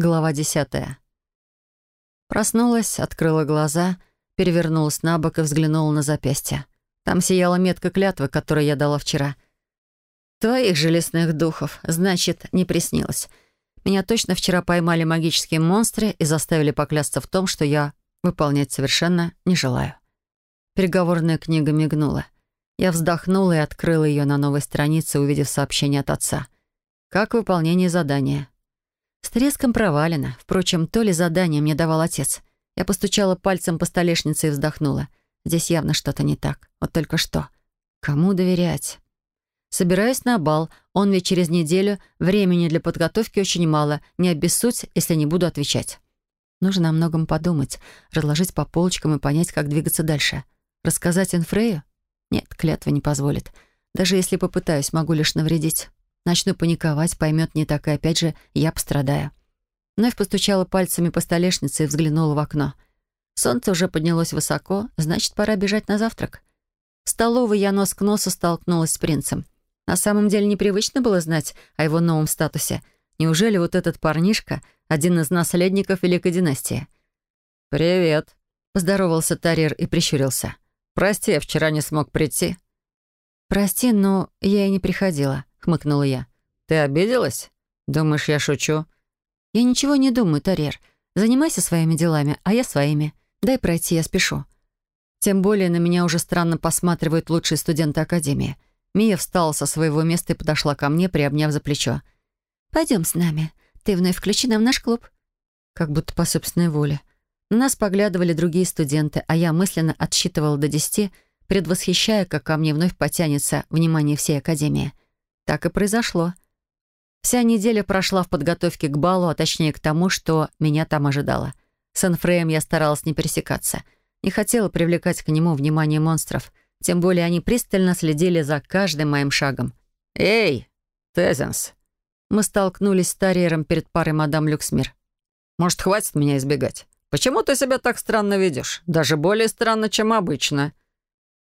Глава десятая. Проснулась, открыла глаза, перевернулась на бок и взглянула на запястье. Там сияла метка клятвы, которую я дала вчера. Твоих же лесных духов, значит, не приснилось. Меня точно вчера поймали магические монстры и заставили поклясться в том, что я выполнять совершенно не желаю. Переговорная книга мигнула. Я вздохнула и открыла ее на новой странице, увидев сообщение от отца. Как выполнение задания. С треском провалено. Впрочем, то ли задание мне давал отец. Я постучала пальцем по столешнице и вздохнула. Здесь явно что-то не так. Вот только что. Кому доверять? Собираюсь на бал. Он ведь через неделю. Времени для подготовки очень мало. Не обессудь, если не буду отвечать. Нужно о многом подумать, разложить по полочкам и понять, как двигаться дальше. Рассказать Энфрею? Нет, клятва не позволит. Даже если попытаюсь, могу лишь навредить. Начну паниковать, поймет не так, и опять же я пострадаю. Вновь постучала пальцами по столешнице и взглянула в окно. Солнце уже поднялось высоко, значит, пора бежать на завтрак. В столовой я нос к носу столкнулась с принцем. На самом деле непривычно было знать о его новом статусе. Неужели вот этот парнишка — один из наследников Великой династии? «Привет», — поздоровался Тарир и прищурился. «Прости, я вчера не смог прийти». «Прости, но я и не приходила». — хмыкнула я. «Ты обиделась? Думаешь, я шучу?» «Я ничего не думаю, Тарьер. Занимайся своими делами, а я своими. Дай пройти, я спешу». Тем более на меня уже странно посматривают лучшие студенты Академии. Мия встала со своего места и подошла ко мне, приобняв за плечо. «Пойдем с нами. Ты вновь включена в наш клуб». Как будто по собственной воле. На нас поглядывали другие студенты, а я мысленно отсчитывала до десяти, предвосхищая, как ко мне вновь потянется внимание всей Академии. Так и произошло. Вся неделя прошла в подготовке к балу, а точнее к тому, что меня там ожидало. С Энфреем я старалась не пересекаться. Не хотела привлекать к нему внимание монстров. Тем более они пристально следили за каждым моим шагом. «Эй, Тезенс!» Мы столкнулись с Тарьером перед парой мадам Люксмир. «Может, хватит меня избегать? Почему ты себя так странно ведешь? Даже более странно, чем обычно».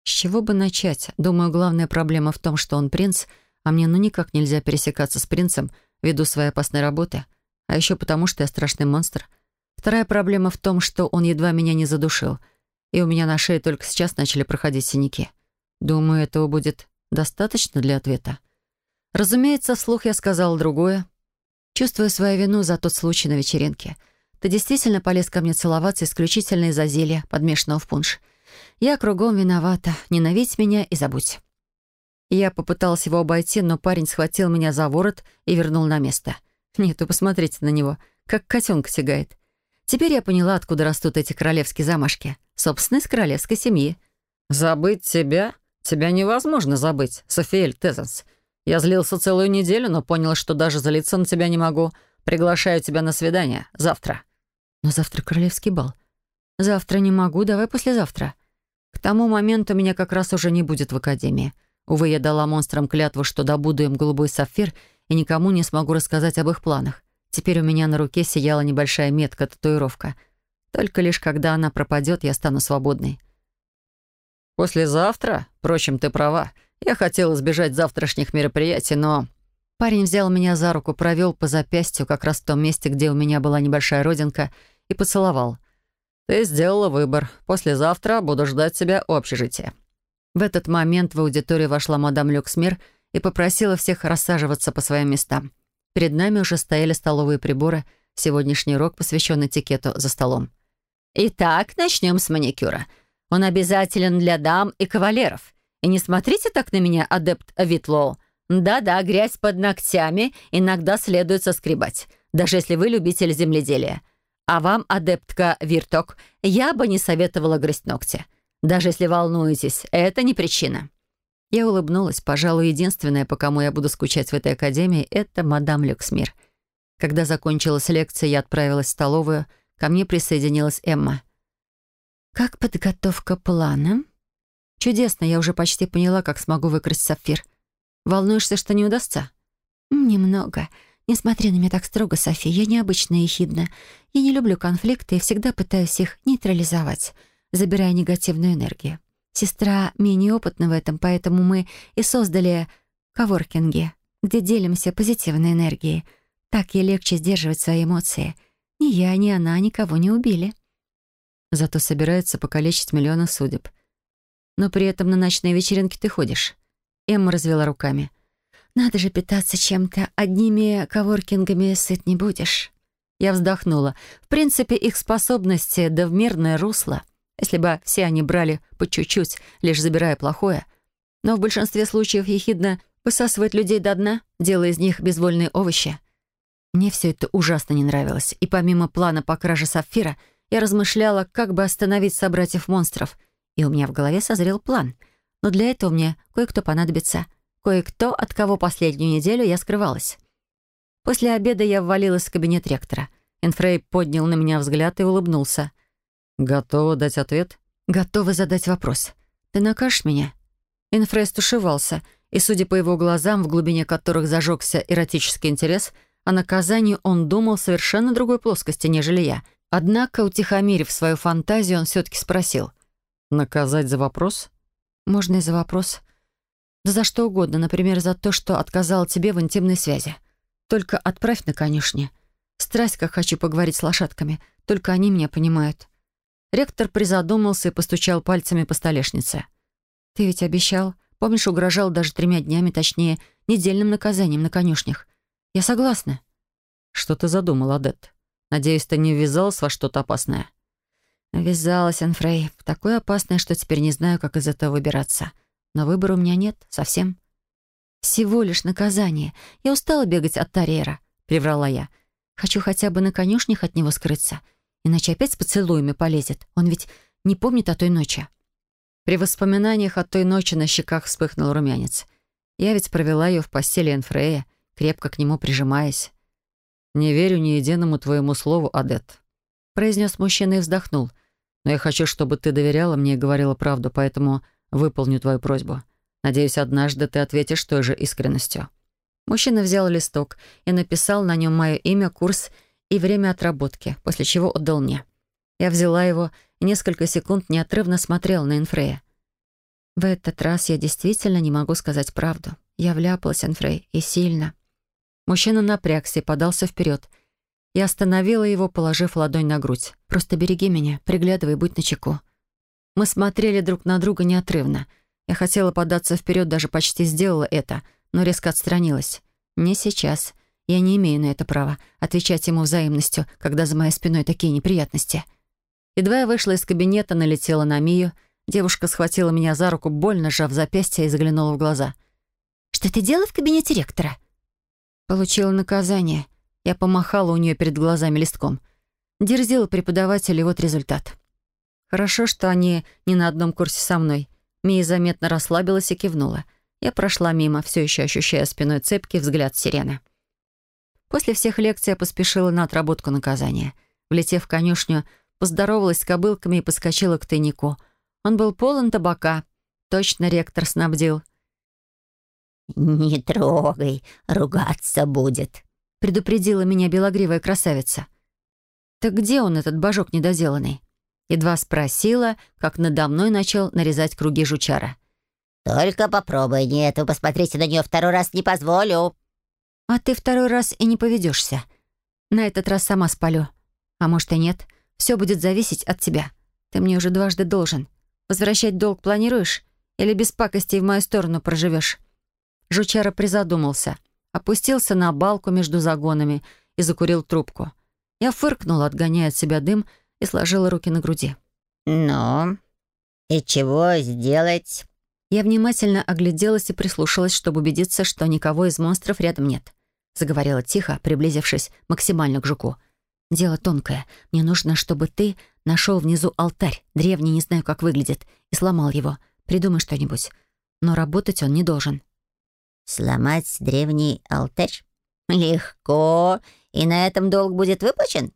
С чего бы начать? Думаю, главная проблема в том, что он принц — а мне ну никак нельзя пересекаться с принцем ввиду своей опасной работы. А еще потому, что я страшный монстр. Вторая проблема в том, что он едва меня не задушил, и у меня на шее только сейчас начали проходить синяки. Думаю, этого будет достаточно для ответа. Разумеется, вслух я сказала другое. Чувствую свою вину за тот случай на вечеринке. Ты действительно полез ко мне целоваться исключительно из-за зелья, подмешанного в пунш. Я кругом виновата. Ненавидь меня и забудь. Я попыталась его обойти, но парень схватил меня за ворот и вернул на место. Нет, вы посмотрите на него, как котенка тягает. Теперь я поняла, откуда растут эти королевские замашки. Собственно, из королевской семьи. «Забыть тебя? Тебя невозможно забыть, Софиэль Тезенс. Я злился целую неделю, но понял, что даже злиться на тебя не могу. Приглашаю тебя на свидание. Завтра». «Но завтра королевский бал. Завтра не могу, давай послезавтра. К тому моменту меня как раз уже не будет в академии. Увы, я дала монстрам клятву, что добуду им голубой сапфир и никому не смогу рассказать об их планах. Теперь у меня на руке сияла небольшая метка-татуировка. Только лишь когда она пропадет, я стану свободной. «Послезавтра? Впрочем, ты права. Я хотел избежать завтрашних мероприятий, но...» Парень взял меня за руку, провел по запястью, как раз в том месте, где у меня была небольшая родинка, и поцеловал. «Ты сделала выбор. Послезавтра буду ждать тебя у общежития. В этот момент в аудиторию вошла мадам Люксмир и попросила всех рассаживаться по своим местам. Перед нами уже стояли столовые приборы, сегодняшний урок посвящен этикету за столом. «Итак, начнем с маникюра. Он обязателен для дам и кавалеров. И не смотрите так на меня, адепт Витлоу. Да-да, грязь под ногтями иногда следует соскребать, даже если вы любитель земледелия. А вам, адептка Вирток, я бы не советовала грызть ногти. Даже если волнуетесь, это не причина». Я улыбнулась. Пожалуй, единственное, по кому я буду скучать в этой академии, это мадам Люксмир. Когда закончилась лекция, я отправилась в столовую. Ко мне присоединилась Эмма. «Как подготовка плана?» «Чудесно, я уже почти поняла, как смогу выкрасть сапфир. Волнуешься, что не удастся?» «Немного. Не смотри на меня так строго, София. Я необычная и хидна. Я не люблю конфликты и всегда пытаюсь их нейтрализовать забирая негативную энергию. Сестра менее опытна в этом, поэтому мы и создали коворкинги, где делимся позитивной энергией. Так ей легче сдерживать свои эмоции. Ни я, ни она никого не убили. Зато собирается покалечить миллионы судеб. Но при этом на ночные вечеринки ты ходишь. Эмма развела руками. «Надо же питаться чем-то. Одними коворкингами сыт не будешь». Я вздохнула. В принципе, их способности да в мирное русло. Если бы все они брали по чуть-чуть, лишь забирая плохое. Но в большинстве случаев ехидно высасывать людей до дна, делая из них безвольные овощи. Мне все это ужасно не нравилось. И помимо плана по краже сапфира, я размышляла, как бы остановить собратьев-монстров. И у меня в голове созрел план. Но для этого мне кое-кто понадобится. Кое-кто, от кого последнюю неделю я скрывалась. После обеда я ввалилась в кабинет ректора. Энфрей поднял на меня взгляд и улыбнулся. «Готова дать ответ?» «Готова задать вопрос. Ты накажешь меня?» Энфрей стушевался, и, судя по его глазам, в глубине которых зажегся эротический интерес, о наказании он думал совершенно другой плоскости, нежели я. Однако, утихомирив свою фантазию, он все-таки спросил. «Наказать за вопрос?» «Можно и за вопрос. Да за что угодно, например, за то, что отказал тебе в интимной связи. Только отправь на конюшне. Страсть, как хочу поговорить с лошадками. Только они меня понимают». Ректор призадумался и постучал пальцами по столешнице. «Ты ведь обещал. Помнишь, угрожал даже тремя днями, точнее, недельным наказанием на конюшнях. Я согласна». «Что ты задумал, Адет? Надеюсь, ты не ввязалась во что-то опасное?» «Ввязалась, Энфрей. В такое опасное, что теперь не знаю, как из этого выбираться. Но выбора у меня нет. Совсем. «Всего лишь наказание. Я устала бегать от Тарьера», — приврала я. «Хочу хотя бы на конюшнях от него скрыться. Иначе опять с поцелуями полезет. Он ведь не помнит о той ночи». При воспоминаниях о той ночи на щеках вспыхнул румянец. Я ведь провела ее в постели Энфрея, крепко к нему прижимаясь. «Не верю ни единому твоему слову, Адет», — произнес мужчина и вздохнул. «Но я хочу, чтобы ты доверяла мне и говорила правду, поэтому выполню твою просьбу. Надеюсь, однажды ты ответишь той же искренностью». Мужчина взял листок и написал на нем мое имя, курс и время отработки, после чего отдал мне. Я взяла его и несколько секунд неотрывно смотрела на Инфрея. В этот раз я действительно не могу сказать правду. Я вляпалась, Инфрей, и сильно. Мужчина напрягся и подался вперед. Я остановила его, положив ладонь на грудь. «Просто береги меня, приглядывай, будь начеку». Мы смотрели друг на друга неотрывно — я хотела податься вперед, даже почти сделала это, но резко отстранилась. Не сейчас. Я не имею на это права отвечать ему взаимностью, когда за моей спиной такие неприятности. Едва я вышла из кабинета, налетела на Мию. Девушка схватила меня за руку, больно сжав запястье и заглянула в глаза. «Что ты делала в кабинете ректора?» Получила наказание. Я помахала у нее перед глазами листком. Дерзила преподаватель, и вот результат. Хорошо, что они не на одном курсе со мной. Мия заметно расслабилась и кивнула. Я прошла мимо, все еще ощущая спиной цепкий взгляд сирены. После всех лекций я поспешила на отработку наказания. Влетев в конюшню, поздоровалась с кобылками и поскочила к тайнику. Он был полон табака. Точно ректор снабдил. «Не трогай, ругаться будет», — предупредила меня белогривая красавица. «Так где он, этот божок недоделанный?» Едва спросила, как надо мной начал нарезать круги жучара. «Только попробуй, нет, вы посмотрите на нее второй раз не позволю». «А ты второй раз и не поведешься. На этот раз сама спалю. А может и нет. Все будет зависеть от тебя. Ты мне уже дважды должен. Возвращать долг планируешь? Или без пакостей в мою сторону проживешь?» Жучара призадумался, опустился на балку между загонами и закурил трубку. Я фыркнула, отгоняя от себя дым, и сложила руки на груди. «Ну, и чего сделать?» Я внимательно огляделась и прислушалась, чтобы убедиться, что никого из монстров рядом нет. Заговорила тихо, приблизившись максимально к жуку. «Дело тонкое. Мне нужно, чтобы ты нашел внизу алтарь, древний, не знаю, как выглядит, и сломал его. Придумай что-нибудь. Но работать он не должен». «Сломать древний алтарь? Легко. И на этом долг будет выплачен?»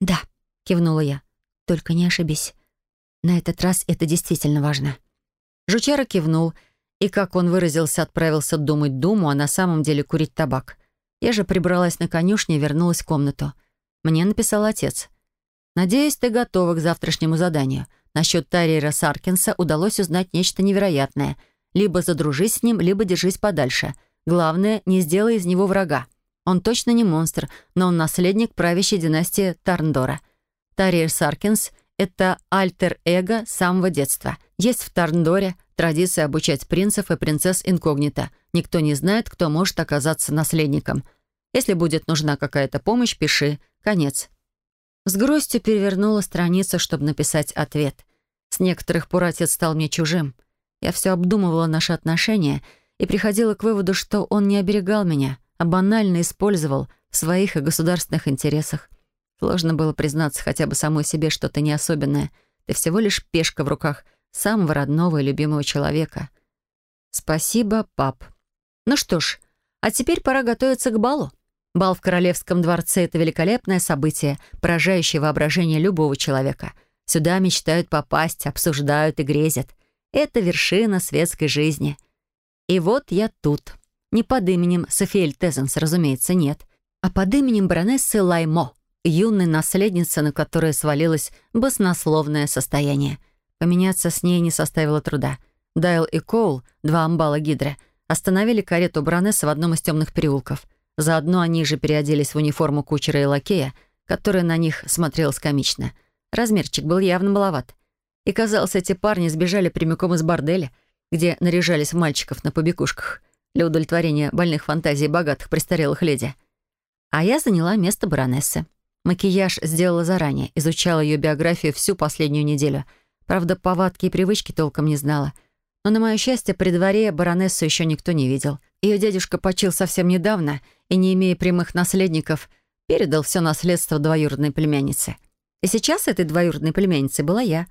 «Да», — кивнула я. Только не ошибись. На этот раз это действительно важно». Жучара кивнул, и, как он выразился, отправился думать думу, а на самом деле курить табак. Я же прибралась на конюшне и вернулась в комнату. Мне написал отец. «Надеюсь, ты готова к завтрашнему заданию. Насчет Тарьера Саркинса удалось узнать нечто невероятное. Либо задружись с ним, либо держись подальше. Главное, не сделай из него врага. Он точно не монстр, но он наследник правящей династии Тарндора. Тарьер Саркинс — это альтер-эго самого детства. Есть в Тарндоре традиция обучать принцев и принцесс инкогнито. Никто не знает, кто может оказаться наследником. Если будет нужна какая-то помощь, пиши. Конец. С грустью перевернула страницу, чтобы написать ответ. С некоторых пор отец стал мне чужим. Я все обдумывала наши отношения и приходила к выводу, что он не оберегал меня — а банально использовал в своих и государственных интересах. Сложно было признаться хотя бы самой себе что-то не особенное. Ты всего лишь пешка в руках самого родного и любимого человека. Спасибо, пап. Ну что ж, а теперь пора готовиться к балу. Бал в Королевском дворце — это великолепное событие, поражающее воображение любого человека. Сюда мечтают попасть, обсуждают и грезят. Это вершина светской жизни. И вот я тут. Не под именем Софиэль Тезенс, разумеется, нет, а под именем баронессы Лаймо, юной наследницы, на которой свалилось баснословное состояние. Поменяться с ней не составило труда.Дайл и Коул, два амбала Гидры, остановили карету баронессы в одном из темных переулков. Заодно они же переоделись в униформу кучера и лакея, которая на них смотрелась комично. Размерчик был явно маловат. И, казалось, эти парни сбежали прямиком из борделя, где наряжались мальчиков на побегушках для удовлетворения больных фантазий богатых престарелых леди. А я заняла место баронессы. Макияж сделала заранее, изучала ее биографию всю последнюю неделю. Правда, повадки и привычки толком не знала. Но, на мое счастье, при дворе баронессу еще никто не видел. Ее дядюшка почил совсем недавно и, не имея прямых наследников, передал все наследство двоюродной племяннице. И сейчас этой двоюродной племянницей была я.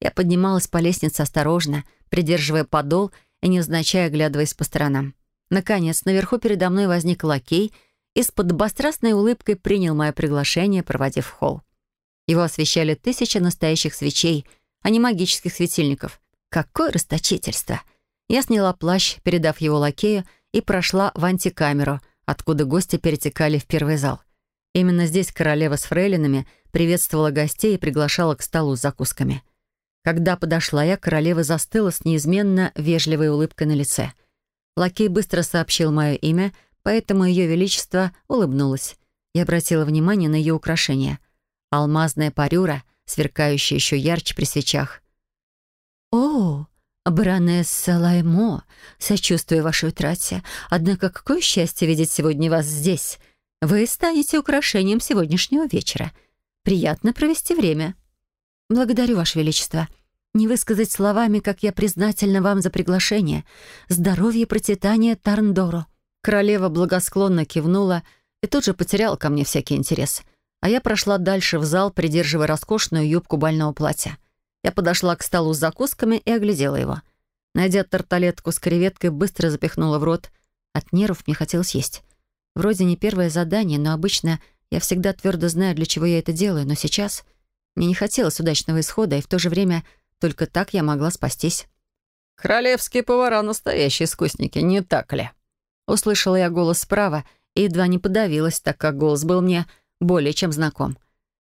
Я поднималась по лестнице осторожно, придерживая подол и невзначай оглядываясь по сторонам. Наконец, наверху передо мной возник лакей и с подобострастной улыбкой принял мое приглашение, проводив в холл. Его освещали тысячи настоящих свечей, а не магических светильников. Какое расточительство! Я сняла плащ, передав его лакею, и прошла в антикамеру, откуда гости перетекали в первый зал. Именно здесь королева с фрейлинами приветствовала гостей и приглашала к столу с закусками. Когда подошла я, королева застыла с неизменно вежливой улыбкой на лице — Лакей быстро сообщил мое имя, поэтому Ее Величество улыбнулась. Я обратила внимание на ее украшение. Алмазная парюра, сверкающая еще ярче при свечах. «О, баронесса Лаймо, сочувствую вашей утрате. Однако какое счастье видеть сегодня вас здесь. Вы станете украшением сегодняшнего вечера. Приятно провести время». «Благодарю, Ваше Величество», не высказать словами, как я признательна вам за приглашение. Здоровье и процветание Тарндору». Королева благосклонно кивнула и тут же потеряла ко мне всякий интерес. А я прошла дальше в зал, придерживая роскошную юбку больного платья. Я подошла к столу с закусками и оглядела его. Найдя тарталетку с креветкой, быстро запихнула в рот. От нервов мне хотелось есть. Вроде не первое задание, но обычно я всегда твердо знаю, для чего я это делаю, но сейчас мне не хотелось удачного исхода, и в то же время только так я могла спастись. «Королевские повара — настоящие искусники, не так ли?» Услышала я голос справа и едва не подавилась, так как голос был мне более чем знаком.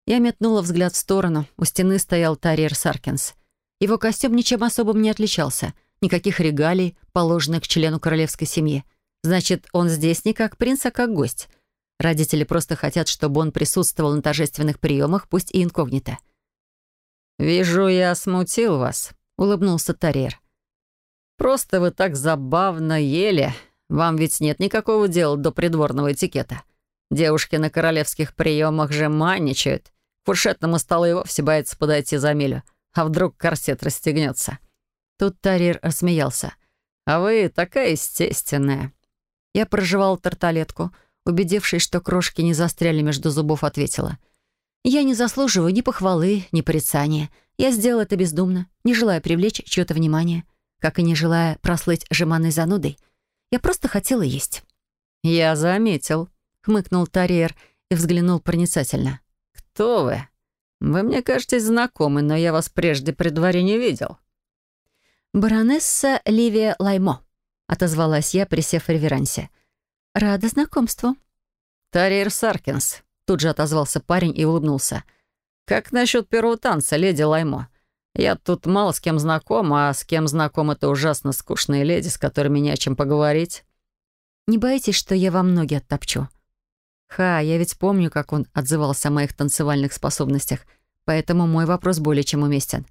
Я метнула взгляд в сторону. У стены стоял Тарьер Саркинс. Его костюм ничем особым не отличался. Никаких регалий, положенных к члену королевской семьи. Значит, он здесь не как принц, а как гость. Родители просто хотят, чтобы он присутствовал на торжественных приемах, пусть и инкогнито. «Вижу, я смутил вас», — улыбнулся Тарьер. «Просто вы так забавно ели. Вам ведь нет никакого дела до придворного этикета. Девушки на королевских приемах же манничают. Фуршетному столу и вовсе боятся подойти за милю. А вдруг корсет расстегнется?» Тут Тарьер рассмеялся. «А вы такая естественная». Я прожевала тарталетку. Убедившись, что крошки не застряли между зубов, ответила — я не заслуживаю ни похвалы, ни порицания. Я сделала это бездумно, не желая привлечь чье-то внимание, как и не желая прослыть жеманной занудой. Я просто хотела есть. «Я заметил», — хмыкнул Тарьер и взглянул проницательно. «Кто вы? Вы мне кажетесь знакомы, но я вас прежде при дворе не видел». «Баронесса Ливия Лаймо», — отозвалась я, присев в реверансе. «Рада знакомству». «Тарьер Саркинс», Тут же отозвался парень и улыбнулся. «Как насчет первого танца, леди Лаймо? Я тут мало с кем знаком, а с кем знаком это ужасно скучные леди, с которыми не о чем поговорить». «Не боитесь, что я вам ноги оттопчу?» Ха, я ведь помню, как он отзывался о моих танцевальных способностях, поэтому мой вопрос более чем уместен.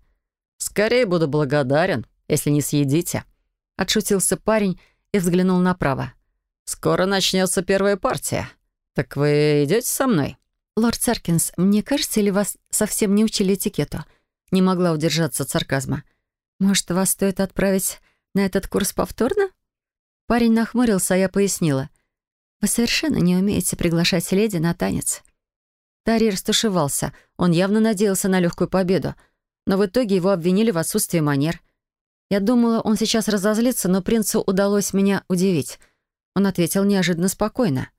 «Скорее буду благодарен, если не съедите», — отшутился парень и взглянул направо. «Скоро начнется первая партия. Так вы идете со мной?» «Лорд Царкинс, мне кажется, или вас совсем не учили этикету?» Не могла удержаться от сарказма. «Может, вас стоит отправить на этот курс повторно?» Парень нахмурился, а я пояснила. «Вы совершенно не умеете приглашать леди на танец». Тари растушевался. Он явно надеялся на легкую победу. Но в итоге его обвинили в отсутствии манер. Я думала, он сейчас разозлится, но принцу удалось меня удивить. Он ответил неожиданно спокойно.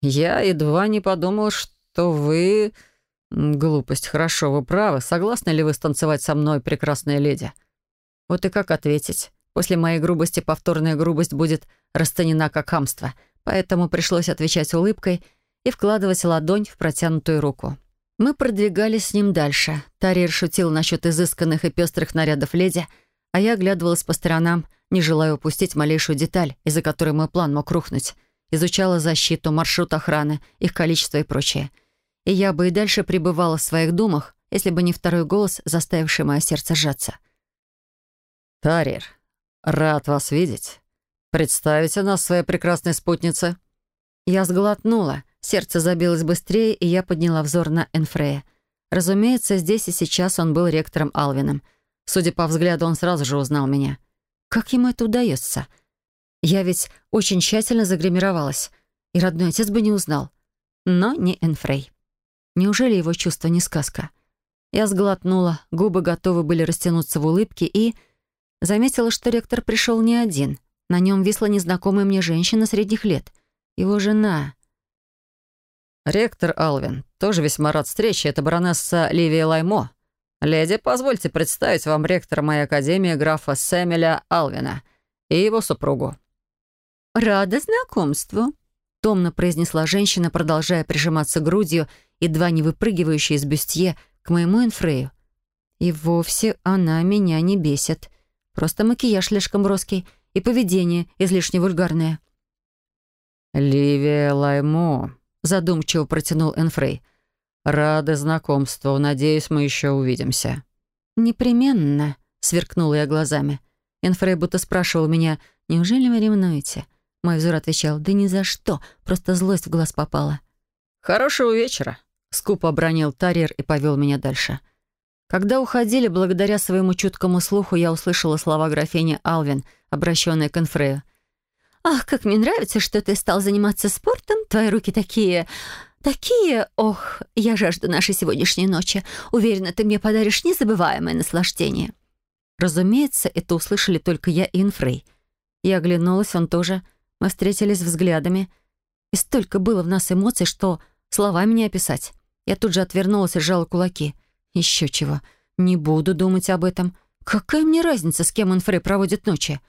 «Я едва не подумал, что вы...» «Глупость, хорошо, вы правы. Согласны ли вы станцевать со мной, прекрасная леди?» Вот и как ответить. После моей грубости повторная грубость будет расценена как хамство, поэтому пришлось отвечать улыбкой и вкладывать ладонь в протянутую руку. Мы продвигались с ним дальше. Тарир шутил насчет изысканных и пестрых нарядов леди, а я оглядывалась по сторонам, не желая упустить малейшую деталь, из-за которой мой план мог рухнуть. Изучала защиту, маршрут охраны, их количество и прочее. И я бы и дальше пребывала в своих думах, если бы не второй голос, заставивший мое сердце сжаться. «Тарир, «Рад вас видеть. Представите нас своей прекрасной спутнице». Я сглотнула, сердце забилось быстрее, и я подняла взор на Энфрея. Разумеется, здесь и сейчас он был ректором Алвином. Судя по взгляду, он сразу же узнал меня. Как ему это удается? Я ведь очень тщательно загримировалась, и родной отец бы не узнал. Но не Энфрей. Неужели его чувство не сказка? Я сглотнула, губы готовы были растянуться в улыбке и Заметила, что ректор пришел не один. На нем висла незнакомая мне женщина средних лет. Его жена. «Ректор Алвин, тоже весьма рад встрече. Это баронесса Ливия Лаймо. Леди, позвольте представить вам ректора моей академии графа Сэмеля Алвина и его супругу». «Рада знакомству», — томно произнесла женщина, продолжая прижиматься грудью, едва не выпрыгивающей из бюстье, к моему инфрею. «И вовсе она меня не бесит. Просто макияж слишком броский и поведение излишне вульгарное. «Ливия Лаймо», — задумчиво протянул Энфрей. «Рады знакомству. Надеюсь, мы еще увидимся». «Непременно», — сверкнула я глазами. Энфрей будто спрашивал меня, «Неужели вы ревнуете?» Мой взор отвечал, «Да ни за что, просто злость в глаз попала». «Хорошего вечера», — скупо обронил Тарьер и повел меня дальше. «Хорошего когда уходили, благодаря своему чуткому слуху, я услышала слова графини Алвин, обращенные к Энфрею. «Ах, как мне нравится, что ты стал заниматься спортом. Твои руки такие... такие... Ох, я жажду нашей сегодняшней ночи. Уверена, ты мне подаришь незабываемое наслаждение». Разумеется, это услышали только я и Инфрей. Я оглянулась, он тоже. Мы встретились взглядами. И столько было в нас эмоций, что словами не описать. Я тут же отвернулась и сжала кулаки — еще чего. Не буду думать об этом. Какая мне разница, с кем Инфрей проводит ночи?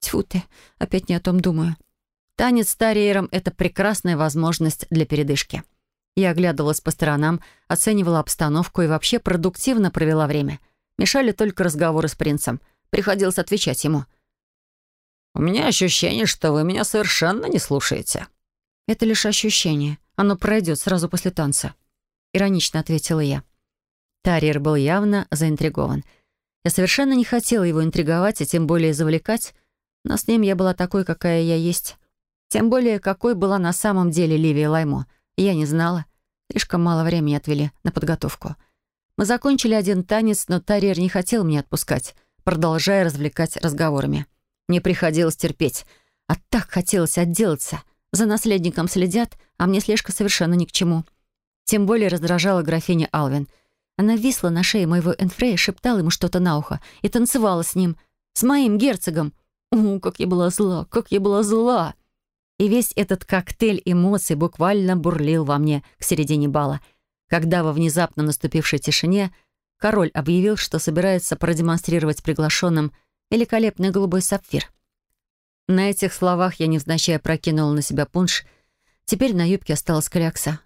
Тьфу ты, опять не о том думаю. Танец с Тариером — это прекрасная возможность для передышки. Я оглядывалась по сторонам, оценивала обстановку и вообще продуктивно провела время. Мешали только разговоры с принцем. Приходилось отвечать ему. «У меня ощущение, что вы меня совершенно не слушаете». «Это лишь ощущение. Оно пройдет сразу после танца», — иронично ответила я. Тарьер был явно заинтригован. Я совершенно не хотела его интриговать и тем более завлекать, но с ним я была такой, какая я есть. Тем более, какой была на самом деле Ливия Лаймо. Я не знала. Слишком мало времени отвели на подготовку. Мы закончили один танец, но Тарьер не хотел меня отпускать, продолжая развлекать разговорами. Мне приходилось терпеть. А так хотелось отделаться. За наследником следят, а мне слежка совершенно ни к чему. Тем более раздражала графиня Алвин — она висла на шее моего Энфрея, шептала ему что-то на ухо и танцевала с ним, с моим герцогом. О, как я была зла, как я была зла! И весь этот коктейль эмоций буквально бурлил во мне к середине бала, когда во внезапно наступившей тишине король объявил, что собирается продемонстрировать приглашенным великолепный голубой сапфир. На этих словах я невзначай прокинула на себя пунш. Теперь на юбке осталась клякса.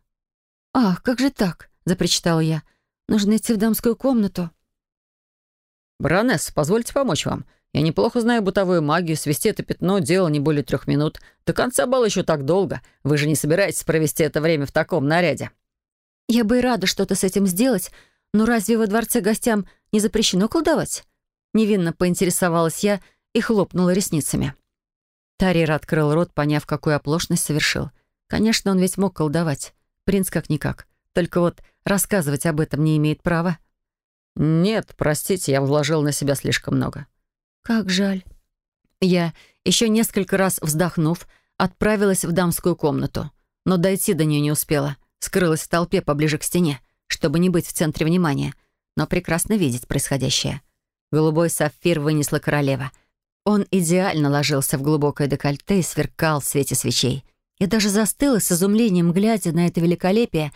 «Ах, как же так?» — запричитала я. Нужно идти в дамскую комнату». «Баронесса, позвольте помочь вам. Я неплохо знаю бытовую магию, свести это пятно — дело не более трех минут. До конца бала еще так долго. Вы же не собираетесь провести это время в таком наряде?» «Я бы и рада что-то с этим сделать, но разве во дворце гостям не запрещено колдовать?» Невинно поинтересовалась я и хлопнула ресницами. Тарир открыл рот, поняв, какую оплошность совершил. Конечно, он ведь мог колдовать. Принц как-никак. Только вот рассказывать об этом не имеет права. «Нет, простите, я вложил на себя слишком много». «Как жаль». Я, еще несколько раз вздохнув, отправилась в дамскую комнату, но дойти до нее не успела. Скрылась в толпе поближе к стене, чтобы не быть в центре внимания, но прекрасно видеть происходящее. Голубой сапфир вынесла королева. Он идеально ложился в глубокое декольте и сверкал в свете свечей. Я даже застыла с изумлением, глядя на это великолепие,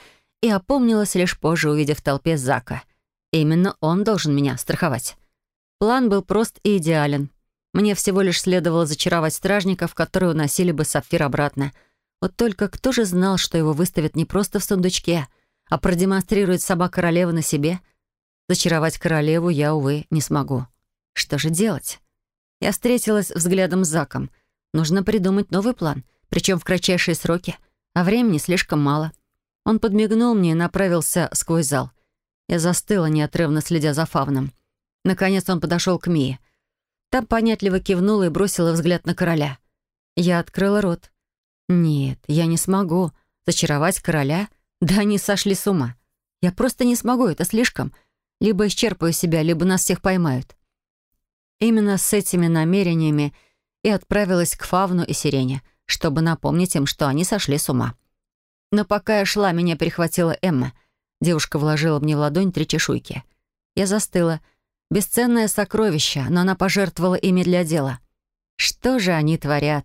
и опомнилась лишь позже, увидев в толпе Зака. Именно он должен меня страховать. План был прост и идеален. Мне всего лишь следовало зачаровать стражников, которые уносили бы сапфир обратно. Вот только кто же знал, что его выставят не просто в сундучке, а продемонстрирует собака королевы на себе? Зачаровать королеву я, увы, не смогу. Что же делать? Я встретилась взглядом с Заком. Нужно придумать новый план, причем в кратчайшие сроки, а времени слишком мало. Он подмигнул мне и направился сквозь зал. Я застыла, неотрывно следя за фавном. Наконец он подошел к Мии. Там понятливо кивнула и бросила взгляд на короля. Я открыла рот. «Нет, я не смогу. Зачаровать короля? Да они сошли с ума. Я просто не смогу, это слишком. Либо исчерпаю себя, либо нас всех поймают». Именно с этими намерениями и отправилась к Фавну и Сирене, чтобы напомнить им, что они сошли с ума. Но пока я шла, меня перехватила Эмма. Девушка вложила мне в ладонь три чешуйки. Я застыла — Бесценное сокровище, но она пожертвовала ими для дела. Что же они творят?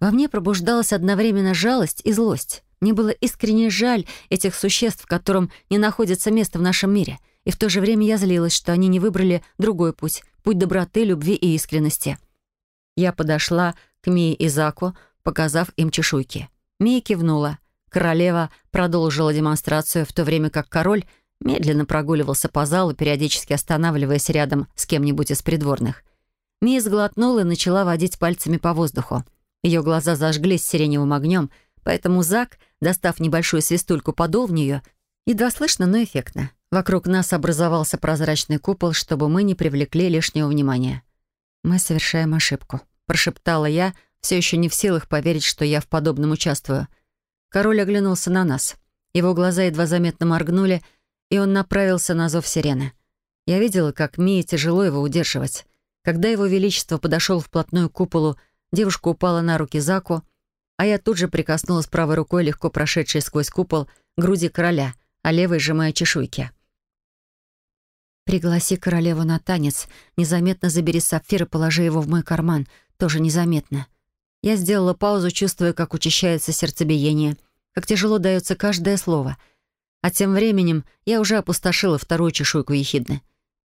Во мне пробуждалась одновременно жалость и злость. Мне было искренне жаль этих существ, которым не находится места в нашем мире. И в то же время я злилась, что они не выбрали другой путь, путь доброты, любви и искренности. Я подошла к Мии и Заку, показав им чешуйки. Мия кивнула. Королева продолжила демонстрацию, в то время как король — медленно прогуливался по залу, периодически останавливаясь рядом с кем-нибудь из придворных. Мия сглотнула и начала водить пальцами по воздуху. Ее глаза зажглись сиреневым огнем, поэтому Зак, достав небольшую свистульку, подул в нее. Едва слышно, но эффектно. Вокруг нас образовался прозрачный купол, чтобы мы не привлекли лишнего внимания. «Мы совершаем ошибку», — прошептала я, все еще не в силах поверить, что я в подобном участвую. Король оглянулся на нас. Его глаза едва заметно моргнули — и он направился на зов сирены. Я видела, как Мии тяжело его удерживать. Когда его величество подошел вплотную к куполу, девушка упала на руки Заку, а я тут же прикоснулась правой рукой, легко прошедшей сквозь купол, груди короля, а левой сжимая чешуйки. «Пригласи королеву на танец. Незаметно забери сапфир и положи его в мой карман. Тоже незаметно». Я сделала паузу, чувствуя, как учащается сердцебиение, как тяжело дается каждое слово — а тем временем я уже опустошила вторую чешуйку ехидны.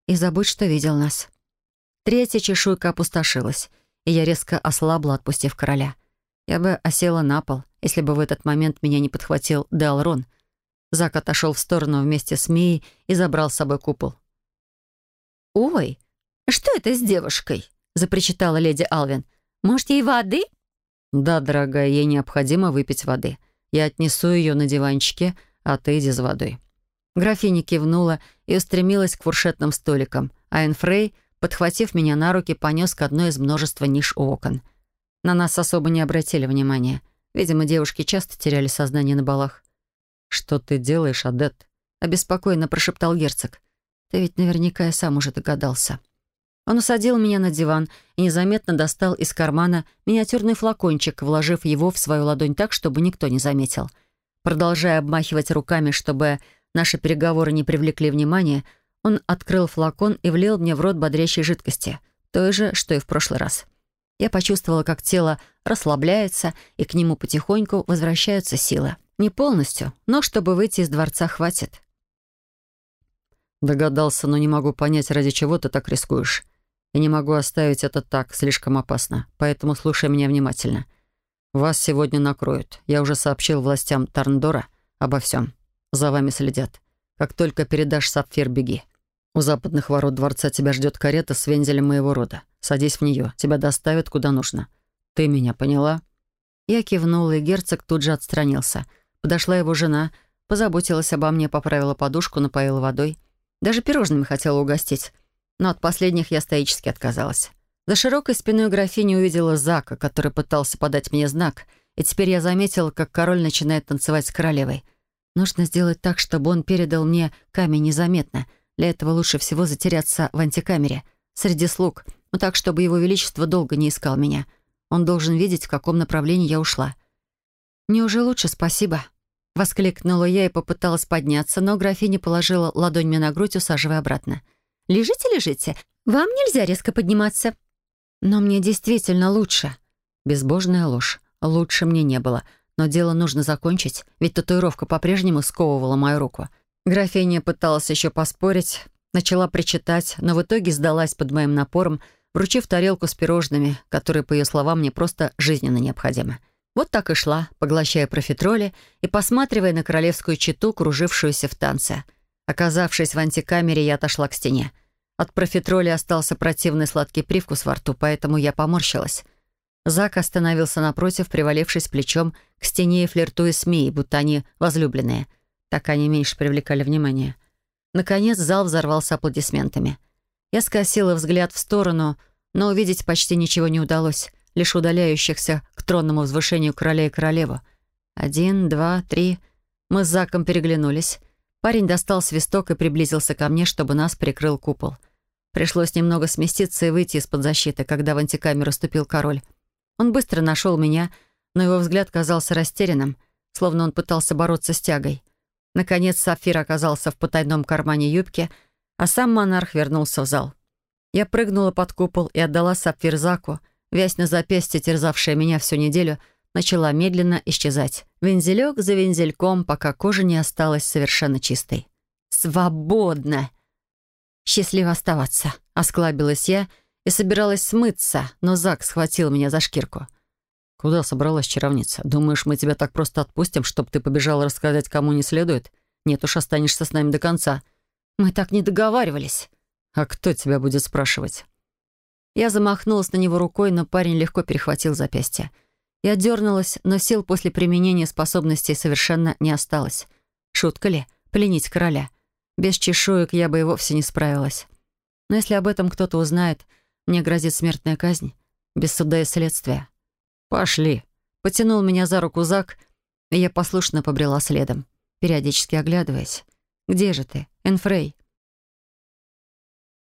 И забудь, что видел нас. Третья чешуйка опустошилась, и я резко ослабла, отпустив короля. Я бы осела на пол, если бы в этот момент меня не подхватил Деалрон. Зак отошел в сторону вместе с Мией и забрал с собой купол. «Ой, что это с девушкой?» — запричитала леди Алвин. «Может, ей воды?» «Да, дорогая, ей необходимо выпить воды. Я отнесу ее на диванчике, а ты иди за водой». Графиня кивнула и устремилась к фуршетным столикам, а Энфрей, подхватив меня на руки, понес к одной из множества ниш у окон. На нас особо не обратили внимания. Видимо, девушки часто теряли сознание на балах. «Что ты делаешь, Адет?» — обеспокоенно прошептал герцог. «Ты ведь наверняка и сам уже догадался». Он усадил меня на диван и незаметно достал из кармана миниатюрный флакончик, вложив его в свою ладонь так, чтобы никто не заметил — Продолжая обмахивать руками, чтобы наши переговоры не привлекли внимания, он открыл флакон и влил мне в рот бодрящей жидкости, той же, что и в прошлый раз. Я почувствовала, как тело расслабляется, и к нему потихоньку возвращаются силы. Не полностью, но чтобы выйти из дворца хватит. Догадался, но не могу понять, ради чего ты так рискуешь. И не могу оставить это так, слишком опасно. Поэтому слушай меня внимательно. «Вас сегодня накроют. Я уже сообщил властям Тарндора обо всем. За вами следят. Как только передашь сапфир, беги. У западных ворот дворца тебя ждет карета с вензелем моего рода. Садись в нее, тебя доставят куда нужно. Ты меня поняла?» Я кивнула, и герцог тут же отстранился. Подошла его жена, позаботилась обо мне, поправила подушку, напоила водой. Даже пирожными хотела угостить. Но от последних я стоически отказалась. За широкой спиной графини увидела Зака, который пытался подать мне знак, и теперь я заметила, как король начинает танцевать с королевой. Нужно сделать так, чтобы он передал мне камень незаметно. Для этого лучше всего затеряться в антикамере, среди слуг, но так, чтобы его величество долго не искал меня. Он должен видеть, в каком направлении я ушла. «Мне уже лучше, спасибо», — воскликнула я и попыталась подняться, но графиня положила ладонь мне на грудь, усаживая обратно. «Лежите, лежите. Вам нельзя резко подниматься. Но мне действительно лучше. Безбожная ложь. Лучше мне не было. Но дело нужно закончить, ведь татуировка по-прежнему сковывала мою руку. Графиня пыталась еще поспорить, начала причитать, но в итоге сдалась под моим напором, вручив тарелку с пирожными, которые, по ее словам, мне просто жизненно необходимы. Вот так и шла, поглощая профитроли и посматривая на королевскую читу, кружившуюся в танце. Оказавшись в антикамере, я отошла к стене. От профитроли остался противный сладкий привкус во рту, поэтому я поморщилась. Зак остановился напротив, привалившись плечом к стене и флиртуя с Мией, будто они возлюбленные. Так они меньше привлекали внимание. Наконец зал взорвался аплодисментами. Я скосила взгляд в сторону, но увидеть почти ничего не удалось, лишь удаляющихся к тронному возвышению короля и королеву. Один, два, три. Мы с Заком переглянулись. Парень достал свисток и приблизился ко мне, чтобы нас прикрыл купол. Пришлось немного сместиться и выйти из-под защиты, когда в антикамеру ступил король. Он быстро нашел меня, но его взгляд казался растерянным, словно он пытался бороться с тягой. Наконец Сафир оказался в потайном кармане юбки, а сам монарх вернулся в зал. Я прыгнула под купол и отдала Сапфир Заку, вязь на запястье, терзавшая меня всю неделю, начала медленно исчезать. Вензелек за вензельком, пока кожа не осталась совершенно чистой. «Свободно!» «Счастливо оставаться», — осклабилась я и собиралась смыться, но Зак схватил меня за шкирку. «Куда собралась чаровница? Думаешь, мы тебя так просто отпустим, чтобы ты побежала рассказать, кому не следует? Нет уж, останешься с нами до конца». «Мы так не договаривались». «А кто тебя будет спрашивать?» Я замахнулась на него рукой, но парень легко перехватил запястье. Я дернулась, но сил после применения способностей совершенно не осталось. Шутка ли? Пленить короля. Без чешуек я бы и вовсе не справилась. Но если об этом кто-то узнает, мне грозит смертная казнь. Без суда и следствия. «Пошли!» Потянул меня за руку Зак, и я послушно побрела следом, периодически оглядываясь. «Где же ты, Энфрей?»